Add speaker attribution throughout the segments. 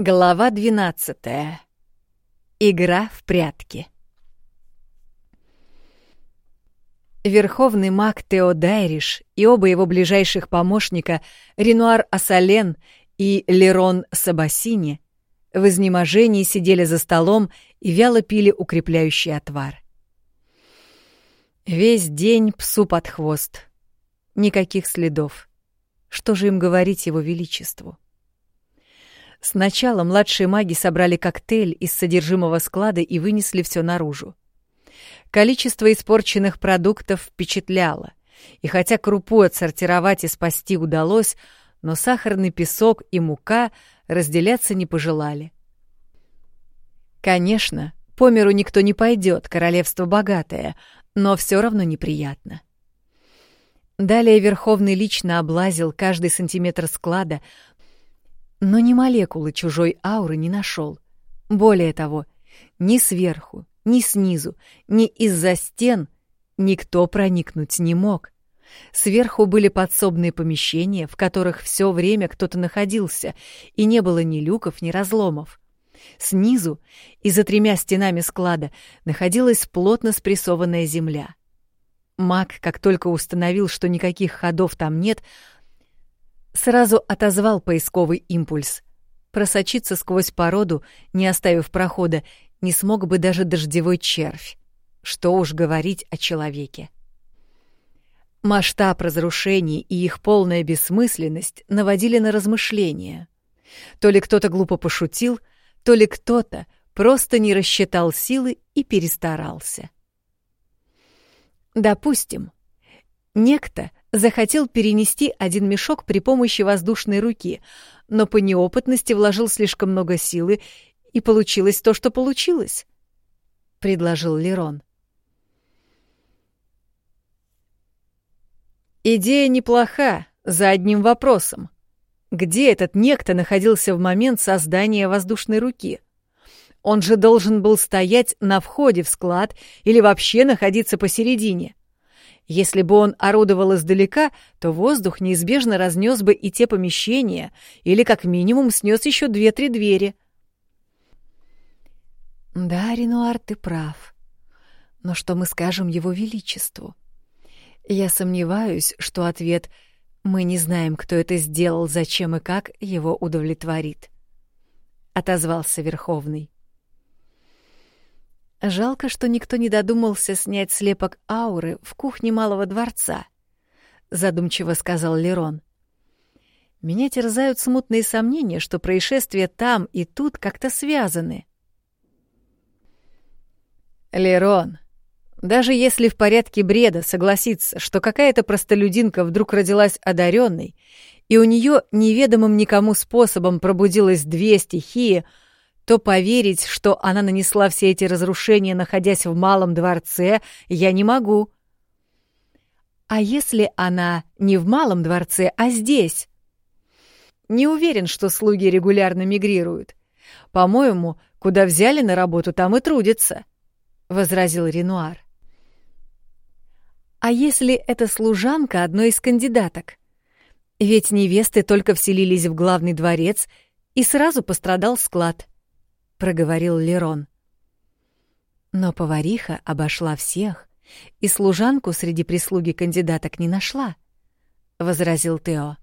Speaker 1: Глава 12. Игра в прятки. Верховный маг Тео Дайриш и оба его ближайших помощника Ренуар Ассален и Лерон Сабасини в изнеможении сидели за столом и вяло пили укрепляющий отвар. Весь день псу под хвост. Никаких следов. Что же им говорить его величеству? Сначала младшие маги собрали коктейль из содержимого склада и вынесли все наружу. Количество испорченных продуктов впечатляло, и хотя крупу отсортировать и спасти удалось, но сахарный песок и мука разделяться не пожелали. Конечно, по миру никто не пойдет, королевство богатое, но все равно неприятно. Далее Верховный лично облазил каждый сантиметр склада, но ни молекулы чужой ауры не нашел. Более того, ни сверху, ни снизу, ни из-за стен никто проникнуть не мог. Сверху были подсобные помещения, в которых все время кто-то находился, и не было ни люков, ни разломов. Снизу и за тремя стенами склада находилась плотно спрессованная земля. Маг, как только установил, что никаких ходов там нет, сразу отозвал поисковый импульс. Просочиться сквозь породу, не оставив прохода, не смог бы даже дождевой червь. Что уж говорить о человеке. Масштаб разрушений и их полная бессмысленность наводили на размышления. То ли кто-то глупо пошутил, то ли кто-то просто не рассчитал силы и перестарался. Допустим, некто захотел перенести один мешок при помощи воздушной руки, но по неопытности вложил слишком много силы, и получилось то, что получилось, — предложил Лерон. Идея неплоха, за одним вопросом. Где этот некто находился в момент создания воздушной руки? Он же должен был стоять на входе в склад или вообще находиться посередине. Если бы он орудовал издалека, то воздух неизбежно разнес бы и те помещения, или как минимум снес еще две-три двери. Да, Ренуар, ты прав. Но что мы скажем его величеству? Я сомневаюсь, что ответ «мы не знаем, кто это сделал, зачем и как» его удовлетворит. Отозвался Верховный. Жалко, что никто не додумался снять слепок ауры в кухне малого дворца, задумчиво сказал Лерон. Меня терзают смутные сомнения, что происшествия там и тут как-то связаны. Лерон, даже если в порядке бреда согласиться, что какая-то простолюдинка вдруг родилась одаренной, и у нее неведомым никому способом пробудилось две стихии — то поверить, что она нанесла все эти разрушения, находясь в малом дворце, я не могу. А если она не в малом дворце, а здесь? Не уверен, что слуги регулярно мигрируют. По-моему, куда взяли на работу, там и трудятся, — возразил Ренуар. А если это служанка одной из кандидаток? Ведь невесты только вселились в главный дворец, и сразу пострадал склад —— проговорил Лерон. Но повариха обошла всех, и служанку среди прислуги кандидаток не нашла, — возразил Тео.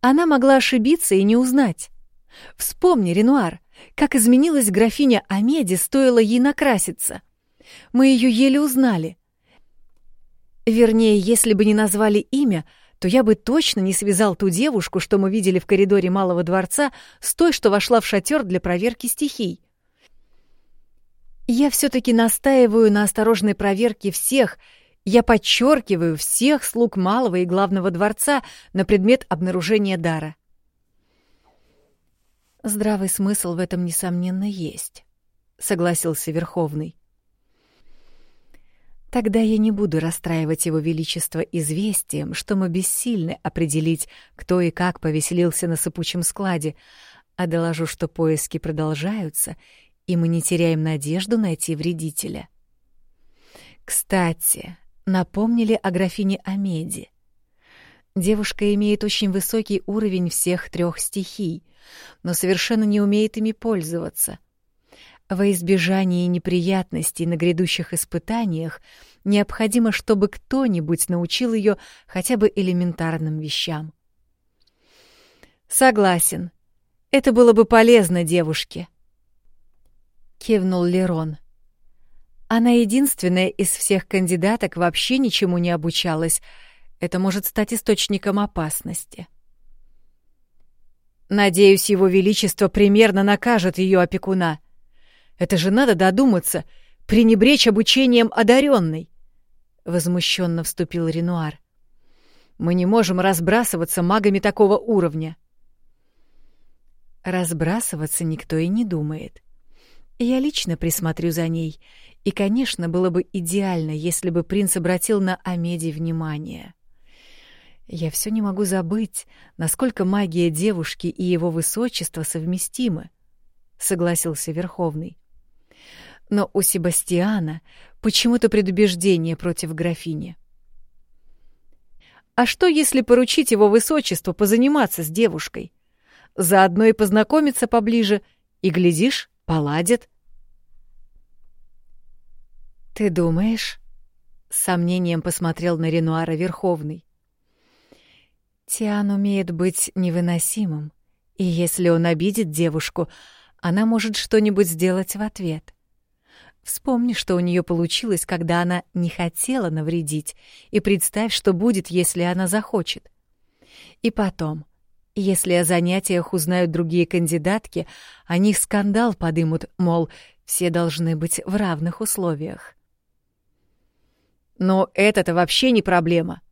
Speaker 1: Она могла ошибиться и не узнать. Вспомни, Ренуар, как изменилась графиня Амеди, стоило ей накраситься. Мы ее еле узнали. Вернее, если бы не назвали имя, то я бы точно не связал ту девушку, что мы видели в коридоре Малого дворца, с той, что вошла в шатер для проверки стихий. Я все-таки настаиваю на осторожной проверке всех, я подчеркиваю всех слуг Малого и Главного дворца на предмет обнаружения дара. Здравый смысл в этом, несомненно, есть, согласился Верховный. Тогда я не буду расстраивать его величество известием, что мы бессильны определить, кто и как повеселился на сыпучем складе, а доложу, что поиски продолжаются, и мы не теряем надежду найти вредителя. Кстати, напомнили о графине Амеди. Девушка имеет очень высокий уровень всех трех стихий, но совершенно не умеет ими пользоваться. Во избежание неприятностей на грядущих испытаниях необходимо, чтобы кто-нибудь научил ее хотя бы элементарным вещам. «Согласен. Это было бы полезно девушке», — кивнул Лерон. «Она единственная из всех кандидаток вообще ничему не обучалась. Это может стать источником опасности». «Надеюсь, Его Величество примерно накажет ее опекуна. Это же надо додуматься, пренебречь обучением одаренной возмущенно вступил Ренуар. Мы не можем разбрасываться магами такого уровня. Разбрасываться никто и не думает. Я лично присмотрю за ней, и, конечно, было бы идеально, если бы принц обратил на Амеди внимание. Я все не могу забыть, насколько магия девушки и его высочества совместимы, согласился Верховный. Но у Себастьяна почему-то предубеждение против графини. А что, если поручить его высочеству позаниматься с девушкой? Заодно и познакомиться поближе, и, глядишь, поладят. «Ты думаешь?» — с сомнением посмотрел на Ренуара Верховный. Тиан умеет быть невыносимым, и если он обидит девушку, она может что-нибудь сделать в ответ. Вспомни, что у нее получилось, когда она не хотела навредить, и представь, что будет, если она захочет. И потом, если о занятиях узнают другие кандидатки, о них скандал подымут, мол, все должны быть в равных условиях. Но это-то вообще не проблема.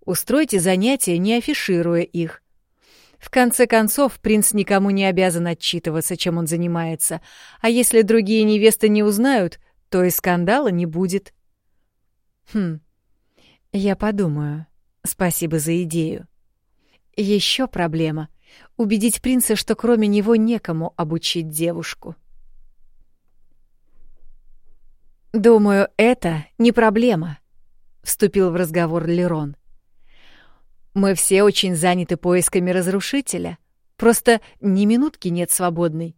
Speaker 1: Устройте занятия, не афишируя их. В конце концов, принц никому не обязан отчитываться, чем он занимается, а если другие невесты не узнают, то и скандала не будет. Хм, я подумаю. Спасибо за идею. Еще проблема — убедить принца, что кроме него некому обучить девушку. «Думаю, это не проблема», — вступил в разговор Лерон. Мы все очень заняты поисками разрушителя. Просто ни минутки нет свободной.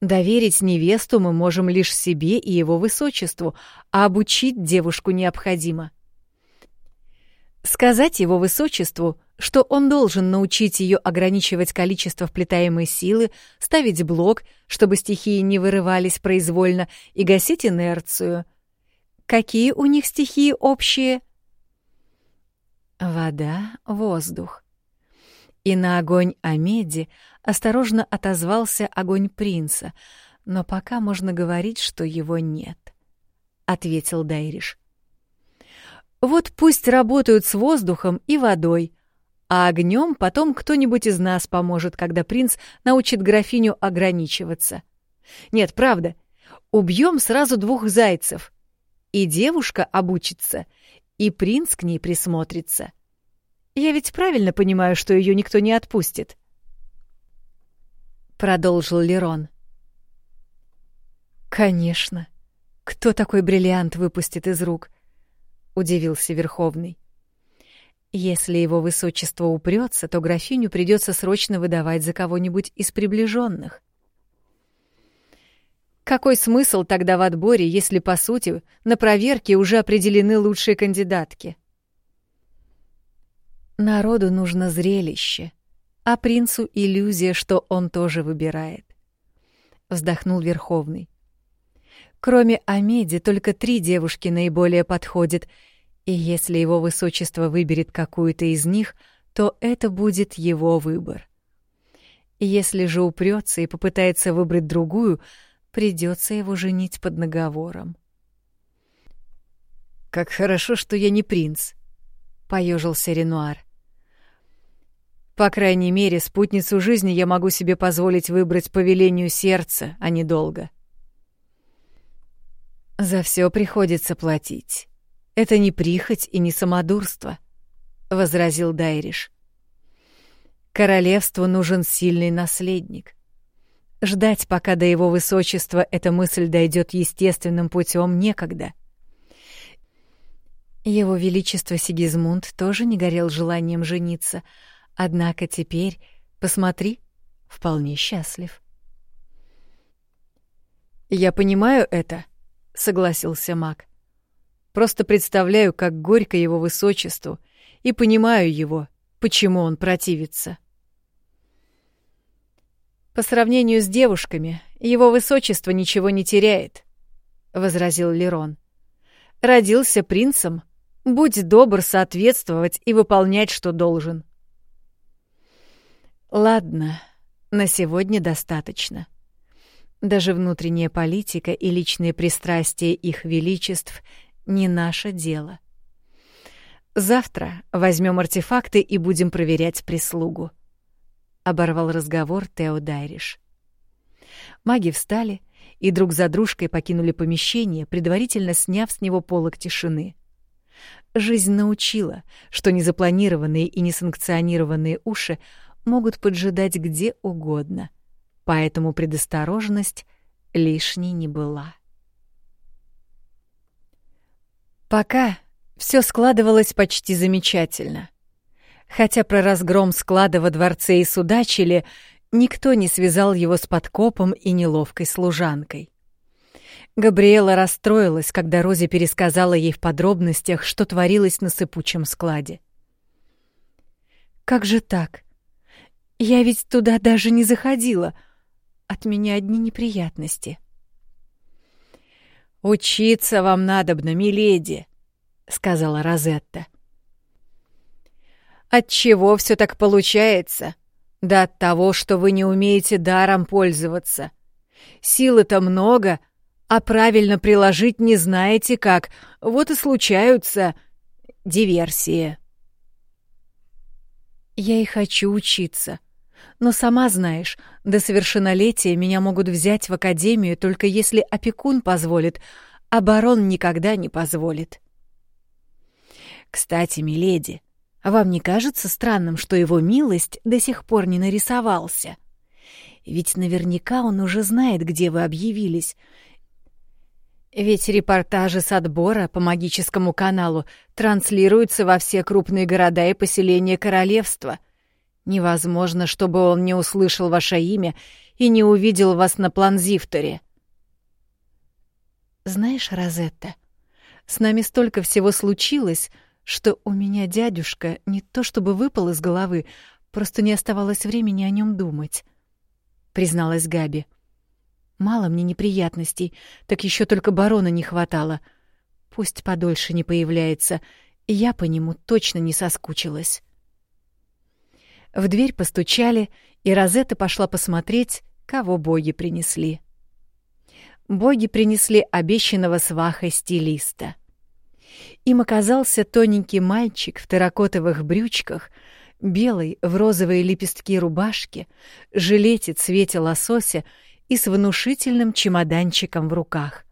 Speaker 1: Доверить невесту мы можем лишь себе и его высочеству, а обучить девушку необходимо. Сказать его высочеству, что он должен научить ее ограничивать количество вплетаемой силы, ставить блок, чтобы стихии не вырывались произвольно, и гасить инерцию. Какие у них стихии общие? Вода, воздух. И на огонь Амеди осторожно отозвался огонь принца, но пока можно говорить, что его нет, — ответил Дайриш. Вот пусть работают с воздухом и водой, а огнем потом кто-нибудь из нас поможет, когда принц научит графиню ограничиваться. Нет, правда, убьем сразу двух зайцев. И девушка обучится, и принц к ней присмотрится. Я ведь правильно понимаю, что ее никто не отпустит. Продолжил Лерон. Конечно. Кто такой бриллиант выпустит из рук? Удивился Верховный. Если его высочество упрется, то графиню придется срочно выдавать за кого-нибудь из приближенных. Какой смысл тогда в отборе, если, по сути, на проверке уже определены лучшие кандидатки? Народу нужно зрелище, а принцу иллюзия, что он тоже выбирает. Вздохнул Верховный. Кроме Амеди, только три девушки наиболее подходят, и если его высочество выберет какую-то из них, то это будет его выбор. Если же упрется и попытается выбрать другую, придется его женить под наговором. «Как хорошо, что я не принц», — поежился Ренуар. «По крайней мере, спутницу жизни я могу себе позволить выбрать по велению сердца, а не долго». «За все приходится платить. Это не прихоть и не самодурство», — возразил Дайриш. «Королевству нужен сильный наследник». Ждать, пока до его высочества эта мысль дойдет естественным путем, некогда. Его Величество Сигизмунд тоже не горел желанием жениться, однако теперь, посмотри, вполне счастлив.
Speaker 2: «Я понимаю это», — согласился маг. «Просто представляю, как горько его высочеству, и понимаю его, почему он противится». «По сравнению с девушками, его высочество ничего не теряет», — возразил Лерон. «Родился принцем, будь добр соответствовать и выполнять, что должен».
Speaker 1: «Ладно, на сегодня достаточно. Даже внутренняя политика и личные пристрастия их величеств не наше дело. Завтра возьмем артефакты и будем проверять прислугу. Оборвал разговор Тео Дайриш. Маги встали и друг за дружкой покинули помещение, предварительно сняв с него полог тишины. Жизнь научила, что незапланированные и несанкционированные уши могут поджидать где угодно — поэтому предосторожность лишней не была. Пока все складывалось почти замечательно. Хотя про разгром склада во дворце и судачили, никто не связал его с подкопом и неловкой служанкой. Габриэла расстроилась, когда Рози пересказала ей в подробностях, что творилось на сыпучем складе. «Как же так? Я ведь туда даже не заходила», от меня одни неприятности.
Speaker 2: «Учиться вам надобно, миледи», — сказала Розетта. «Отчего все так получается? Да от того, что вы не умеете даром пользоваться. Силы-то много, а правильно приложить не знаете как, вот и случаются диверсии».
Speaker 1: «Я и хочу учиться», — но сама знаешь, до совершеннолетия меня могут взять в академию только если опекун позволит, а барон никогда не позволит. Кстати, миледи, вам не кажется странным, что его милость до сих пор не нарисовался? Ведь наверняка он уже знает, где вы объявились. Ведь репортажи с отбора по магическому каналу транслируются во все крупные города и поселения королевства — Невозможно, чтобы он не услышал ваше имя и не увидел вас на планзифторе. Знаешь, Розетта, с нами столько всего случилось, что у меня дядюшка не то чтобы выпал из головы, просто не оставалось времени о нем думать, призналась Габи. Мало мне неприятностей, так еще только барона не хватало. Пусть подольше не появляется, я по нему точно не соскучилась. В дверь постучали, и Розетта пошла посмотреть, кого боги принесли. Боги принесли обещанного сваха стилиста. Им оказался тоненький мальчик в терракотовых брючках, белый в розовые лепестки рубашки, жилете цвете лосося и с внушительным чемоданчиком в руках.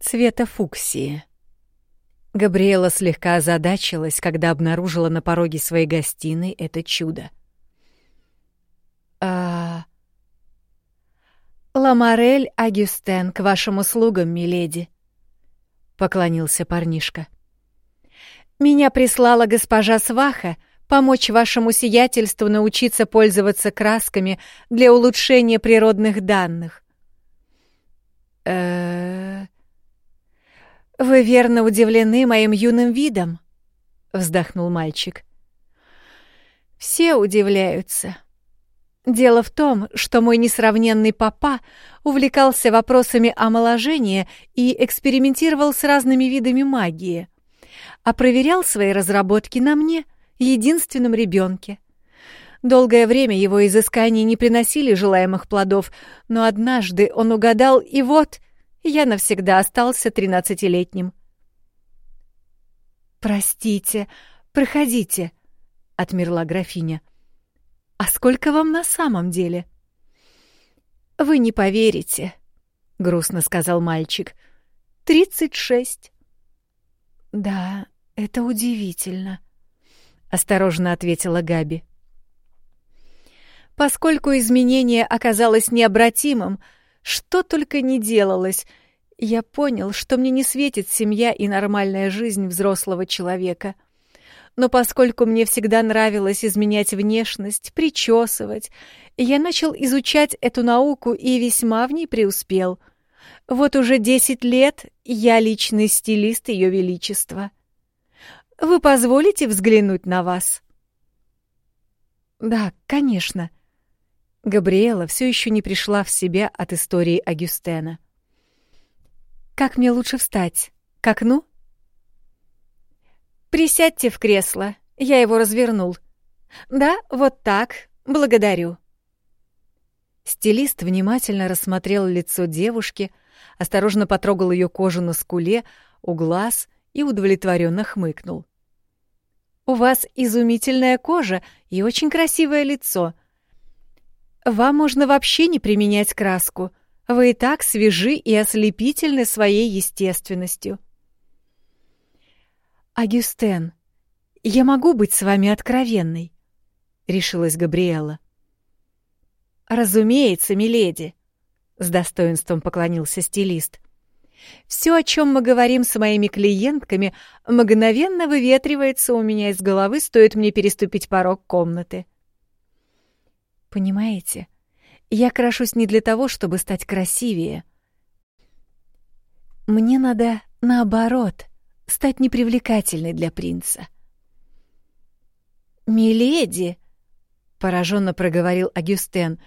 Speaker 1: Цвета фуксии. Габриэла слегка озадачилась, когда обнаружила на пороге своей гостиной это чудо. «А... «Ламарель Агюстен к вашим услугам, миледи», — поклонился парнишка. «Меня прислала госпожа Сваха помочь вашему сиятельству научиться пользоваться красками для улучшения природных данных». «Э-э...» «Вы верно удивлены моим юным видом?» — вздохнул мальчик. «Все удивляются. Дело в том, что мой несравненный папа увлекался вопросами омоложения и экспериментировал с разными видами магии, а проверял свои разработки на мне, единственном ребенке. Долгое время его изыскания не приносили желаемых плодов, но однажды он угадал, и вот — я навсегда остался тринадцатилетним. «Простите, проходите», — отмерла графиня. «А сколько вам на самом деле?» «Вы не поверите», — грустно сказал мальчик. «Тридцать шесть». «Да, это удивительно», — осторожно ответила Габи. Поскольку изменение оказалось необратимым, что только не делалось.
Speaker 2: Я понял, что мне не светит семья и нормальная жизнь взрослого человека. Но поскольку мне всегда нравилось изменять внешность, причесывать, я начал изучать эту науку и весьма в ней преуспел. Вот уже десять лет я личный стилист Ее Величества. Вы позволите взглянуть на вас? Да, конечно. Габриэла все еще не пришла в себя от истории Агюстена. Как мне лучше встать? К окну? Присядьте в кресло. Я его развернул. Да, вот так. Благодарю. Стилист внимательно рассмотрел лицо девушки, осторожно потрогал ее кожу на скуле, у глаз и удовлетворенно хмыкнул. «У вас изумительная кожа и очень красивое лицо. Вам можно вообще не применять краску — вы и так свежи и ослепительны своей естественностью. «Агюстен, я могу быть с вами откровенной?» — решилась Габриэла. «Разумеется, миледи», — с достоинством поклонился стилист. «Все, о чем мы говорим с моими клиентками, мгновенно выветривается у меня из головы, стоит мне переступить порог комнаты». «Понимаете?» Я крашусь не для того, чтобы стать красивее. Мне надо, наоборот, стать непривлекательной для принца. «Миледи!» — пораженно проговорил Агюстен.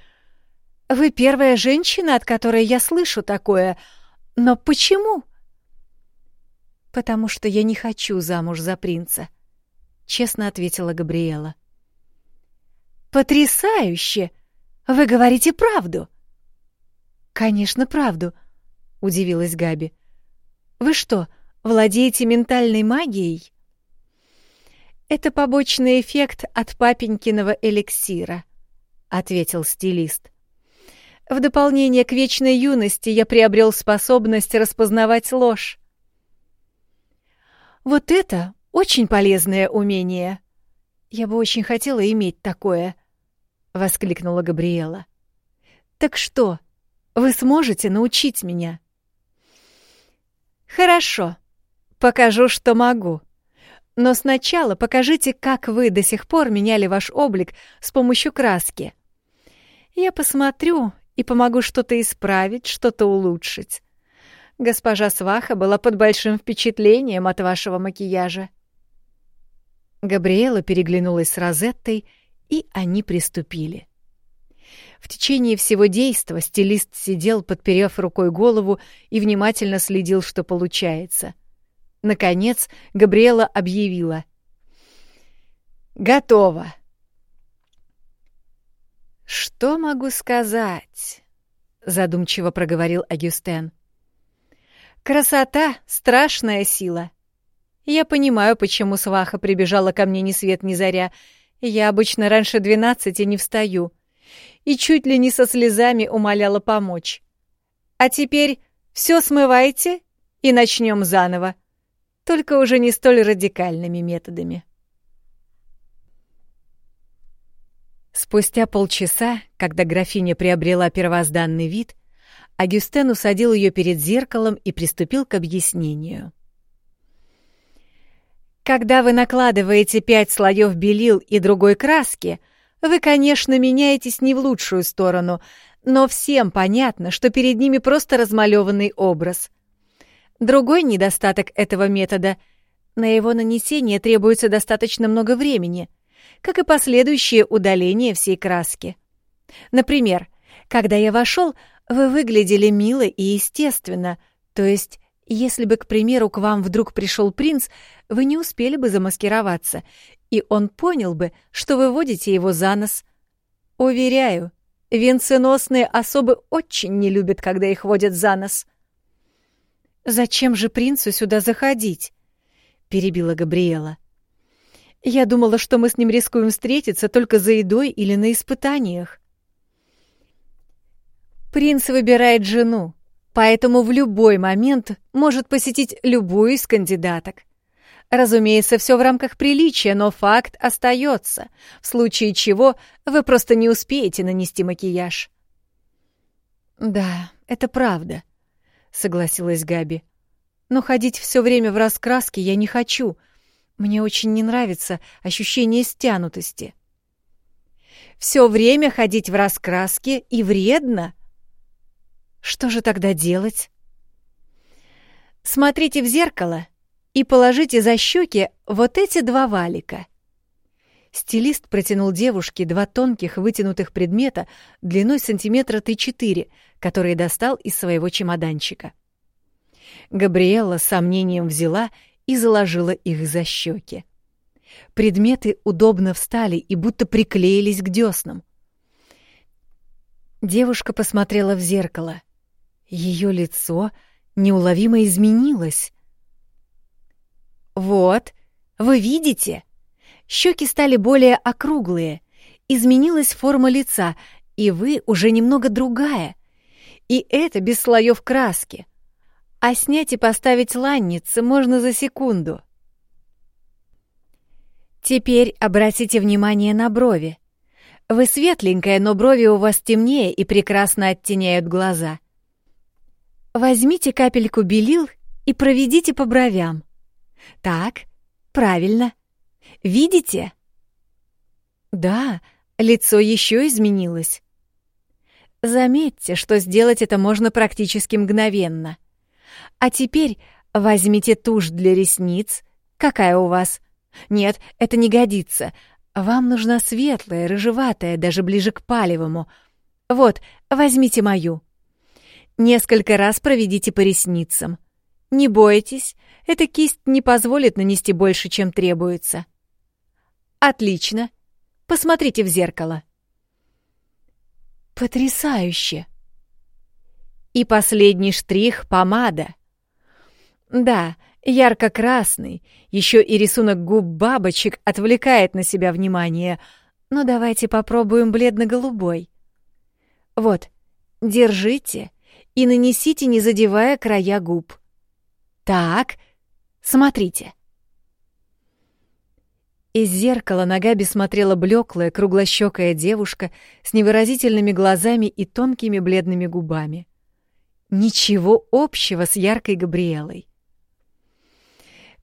Speaker 2: «Вы первая женщина, от которой я слышу такое. Но почему?» «Потому что я не хочу замуж за принца», — честно ответила Габриэла. «Потрясающе!» Вы говорите правду?» «Конечно, правду», — удивилась Габи. «Вы что, владеете ментальной магией?» «Это побочный эффект от папенькиного эликсира», — ответил стилист. «В дополнение к вечной юности я приобрел способность распознавать ложь». «Вот это очень полезное умение. Я бы очень хотела иметь такое», — воскликнула Габриэла. Так что, вы сможете научить меня? Хорошо. Покажу, что могу. Но сначала покажите, как вы до сих пор меняли ваш облик с помощью краски. Я посмотрю и помогу что-то исправить, что-то улучшить. Госпожа Сваха была под большим впечатлением от вашего макияжа. Габриэла переглянулась с Розеттой и они приступили. В течение всего действа стилист сидел, подперев рукой голову, и внимательно следил, что получается. Наконец, Габриэла объявила. «Готово!» «Что могу сказать?» — задумчиво проговорил Агюстен. «Красота — страшная сила. Я понимаю, почему сваха прибежала ко мне ни свет ни заря, — я обычно раньше двенадцати не встаю. И чуть ли не со слезами умоляла помочь. А теперь все смывайте и начнем заново. Только уже не столь радикальными методами. Спустя полчаса, когда графиня приобрела первозданный вид, Агюстен усадил ее перед зеркалом и приступил к объяснению. Когда вы накладываете пять слоев белил и другой краски, вы, конечно, меняетесь не в лучшую сторону, но всем понятно, что перед ними просто размалеванный образ. Другой недостаток этого метода — на его нанесение требуется достаточно много времени, как и последующее удаление всей краски. Например, когда я вошел, вы выглядели мило и естественно, то есть если бы, к примеру, к вам вдруг пришел принц, вы не успели бы замаскироваться, и он понял бы, что вы водите его за нос. Уверяю, венценосные особы очень не любят, когда их водят за нос. «Зачем же принцу сюда заходить?» — перебила Габриэла. «Я думала, что мы с ним рискуем встретиться только за едой или на испытаниях». «Принц выбирает жену, поэтому в любой момент может посетить любую из кандидаток. Разумеется, все в рамках приличия, но факт остается, в случае чего вы просто не успеете нанести макияж. Да, это правда, согласилась Габи. Но ходить все время в раскраске я не хочу. Мне очень не нравится ощущение стянутости. Все время ходить в раскраске и вредно. Что же тогда делать? Смотрите в зеркало и положите за щеки вот эти два валика. Стилист протянул девушке два тонких вытянутых предмета длиной сантиметра 3-4, которые достал из своего чемоданчика. Габриэлла с сомнением взяла и заложила их за щеки. Предметы удобно встали и будто приклеились к деснам. Девушка посмотрела в зеркало. Ее лицо неуловимо изменилось. «Вот, вы видите? Щеки стали более округлые, изменилась форма лица, и вы уже немного другая. И это без слоев краски. А снять и поставить ланницы можно за секунду». Теперь обратите внимание на брови. Вы светленькая, но брови у вас темнее и прекрасно оттеняют глаза. Возьмите капельку белил и проведите по бровям. Так, правильно. Видите? Да, лицо еще изменилось. Заметьте, что сделать это можно практически мгновенно. А теперь возьмите тушь для ресниц. Какая у вас? Нет, это не годится. Вам нужна светлая, рыжеватая, даже ближе к палевому. Вот, возьмите мою. Несколько раз проведите по ресницам. Не бойтесь, эта кисть не позволит нанести больше, чем требуется. Отлично. Посмотрите в зеркало. Потрясающе. И последний штрих — помада. Да, ярко-красный, еще и рисунок губ бабочек отвлекает на себя внимание. Но давайте попробуем бледно-голубой. Вот, держите и нанесите, не задевая края губ. Так, смотрите. Из зеркала на Габи смотрела блеклая, круглощекая девушка с невыразительными глазами и тонкими бледными губами. Ничего общего с яркой Габриэлой.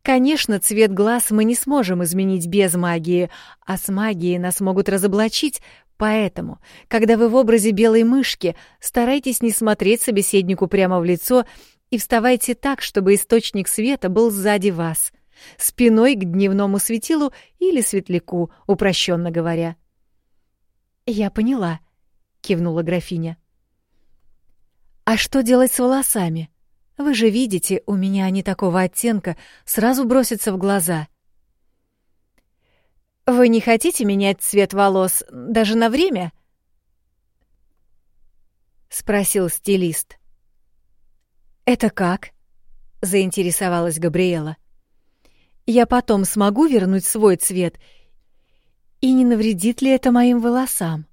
Speaker 2: Конечно, цвет глаз мы не сможем изменить без магии, а с магией нас могут разоблачить, поэтому, когда вы в образе белой мышки, старайтесь не смотреть собеседнику прямо в лицо и вставайте так, чтобы источник света был сзади вас, спиной к дневному светилу или светляку, упрощенно говоря. «Я поняла», — кивнула графиня. «А что делать с волосами?» Вы же видите, у меня они такого оттенка, сразу бросятся в глаза. Вы не хотите менять цвет волос даже на время? спросил стилист. Это как? заинтересовалась Габриэла. Я потом смогу вернуть свой цвет, и не навредит ли это моим волосам?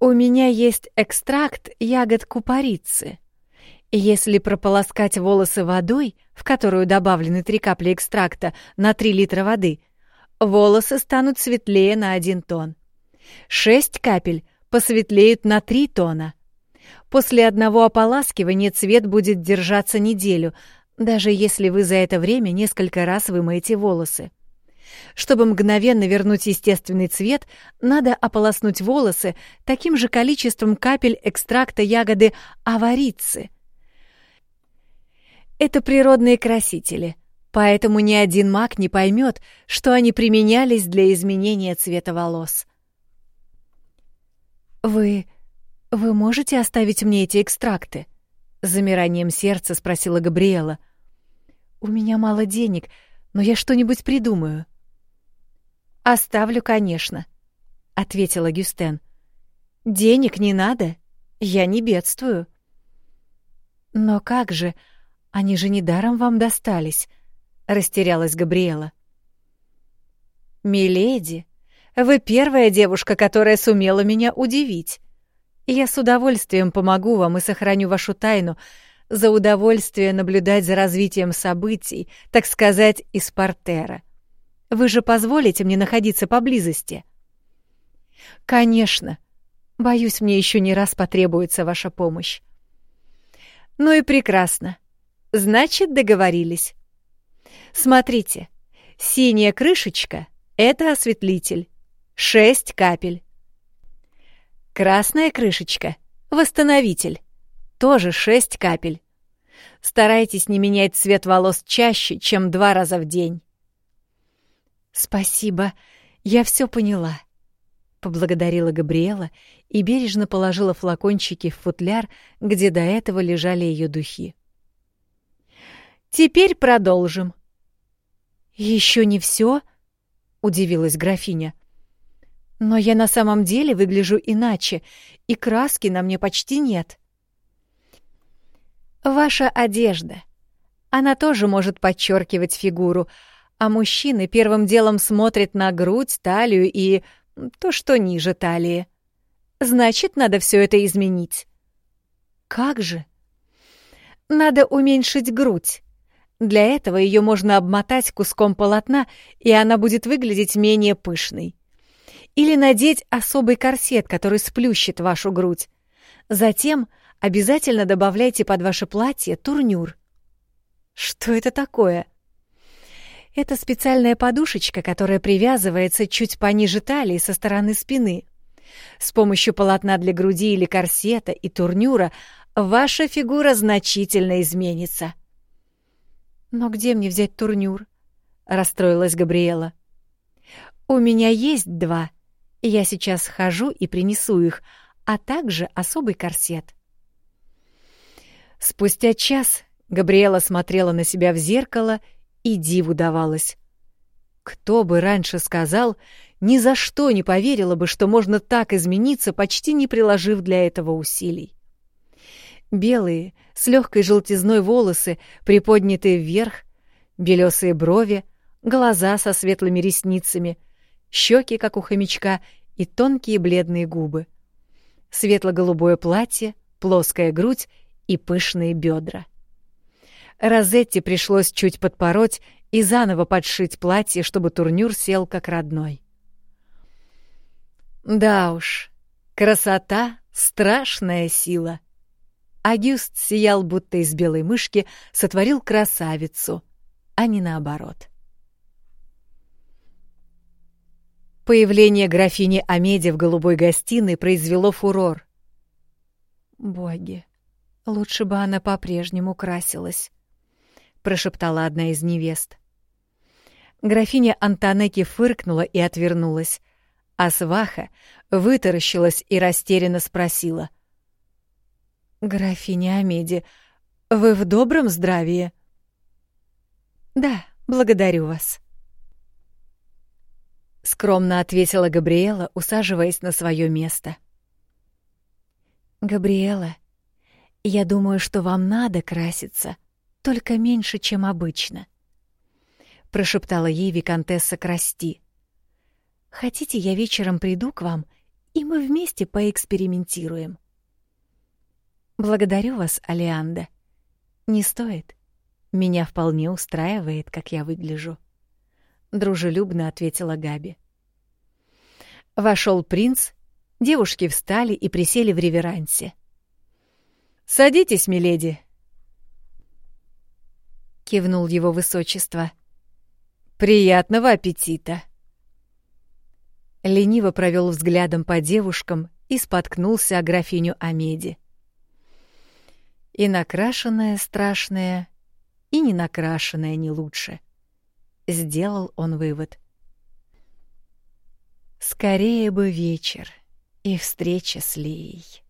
Speaker 2: У меня есть экстракт ягод купорицы. Если прополоскать волосы водой, в которую добавлены три капли экстракта на 3 литра воды, волосы станут светлее на 1 тон. 6 капель посветлеют на 3 тона. После одного ополаскивания цвет будет держаться неделю, даже если вы за это время несколько раз вымоете волосы. Чтобы мгновенно вернуть естественный цвет, надо ополоснуть волосы таким же количеством капель экстракта ягоды аварицы — это природные красители, поэтому ни один маг не поймет, что они применялись для изменения цвета волос. «Вы... вы можете оставить мне эти экстракты?» — с замиранием сердца спросила Габриэла. «У меня мало денег, но я что-нибудь придумаю». «Оставлю, конечно», — ответила Гюстен. «Денег не надо, я не бедствую». «Но как же...» Они же недаром вам достались, растерялась Габриэла. Миледи, вы первая девушка, которая сумела меня удивить. Я с удовольствием помогу вам и сохраню вашу тайну за удовольствие наблюдать за развитием событий, так сказать, из портера. Вы же позволите мне находиться поблизости? Конечно. Боюсь, мне еще не раз потребуется ваша помощь.
Speaker 1: Ну и прекрасно. Значит, договорились. Смотрите, синяя крышечка — это осветлитель. Шесть капель. Красная крышечка — восстановитель. Тоже шесть капель. Старайтесь не менять цвет волос чаще, чем два раза в день.
Speaker 2: «Спасибо, я все поняла», — поблагодарила Габриэла и бережно положила флакончики в футляр, где до этого лежали ее духи.
Speaker 1: «Теперь продолжим».
Speaker 2: Еще не все? удивилась графиня. «Но я на самом деле выгляжу иначе, и краски на мне почти нет».
Speaker 1: «Ваша одежда. Она тоже может подчеркивать фигуру, а мужчины первым делом смотрят на грудь, талию и то, что ниже талии. Значит, надо все это изменить.
Speaker 2: Как же?
Speaker 1: Надо уменьшить грудь. Для этого ее можно обмотать куском полотна, и она будет выглядеть менее пышной. Или надеть особый корсет, который сплющит вашу грудь. Затем обязательно добавляйте под ваше платье турнюр.
Speaker 2: Что это такое? Это специальная подушечка, которая привязывается чуть пониже талии со стороны спины. С помощью полотна для груди или корсета и турнюра ваша фигура значительно изменится.
Speaker 1: «Но где мне взять турнюр?» — расстроилась Габриэла.
Speaker 2: «У меня есть два. Я сейчас схожу и принесу их, а также особый корсет».
Speaker 1: Спустя час Габриэла смотрела на себя в зеркало и диву давалась. Кто бы раньше сказал, ни за что не поверила бы, что можно так измениться, почти не приложив для этого усилий. Белые, с легкой желтизной волосы, приподнятые вверх, белесые брови, глаза со светлыми ресницами, щеки, как у хомячка, и тонкие бледные губы. Светло-голубое платье, плоская грудь и пышные бедра. Розетте пришлось чуть подпороть и заново подшить платье, чтобы турнюр сел как родной. Да уж, красота — страшная сила. Агюст сиял, будто из белой мышки сотворил красавицу, а не наоборот. Появление графини Амеди в голубой гостиной произвело фурор.
Speaker 2: «Боги, лучше бы она по-прежнему красилась», —
Speaker 1: прошептала одна из невест. Графиня Антонеки фыркнула и отвернулась, а сваха вытаращилась и растерянно спросила.
Speaker 2: «Графиня Амеди, вы в добром здравии?»
Speaker 1: «Да, благодарю вас», — скромно ответила Габриэла, усаживаясь на свое место.
Speaker 2: «Габриэла, я думаю, что вам надо краситься, только меньше, чем обычно», — прошептала ей виконтесса Красти. «Хотите, я вечером приду к вам, и мы вместе поэкспериментируем?» «Благодарю вас, Алианда. Не стоит. Меня вполне устраивает, как я выгляжу», — дружелюбно ответила Габи.
Speaker 1: Вошел принц, девушки встали и присели в реверансе. «Садитесь, миледи», — кивнул его высочество. «Приятного аппетита!» Лениво провел взглядом по девушкам и споткнулся о графиню Амеди. И накрашенная страшная, и не накрашенная не лучше. Сделал он вывод. Скорее бы вечер и встреча с Лией.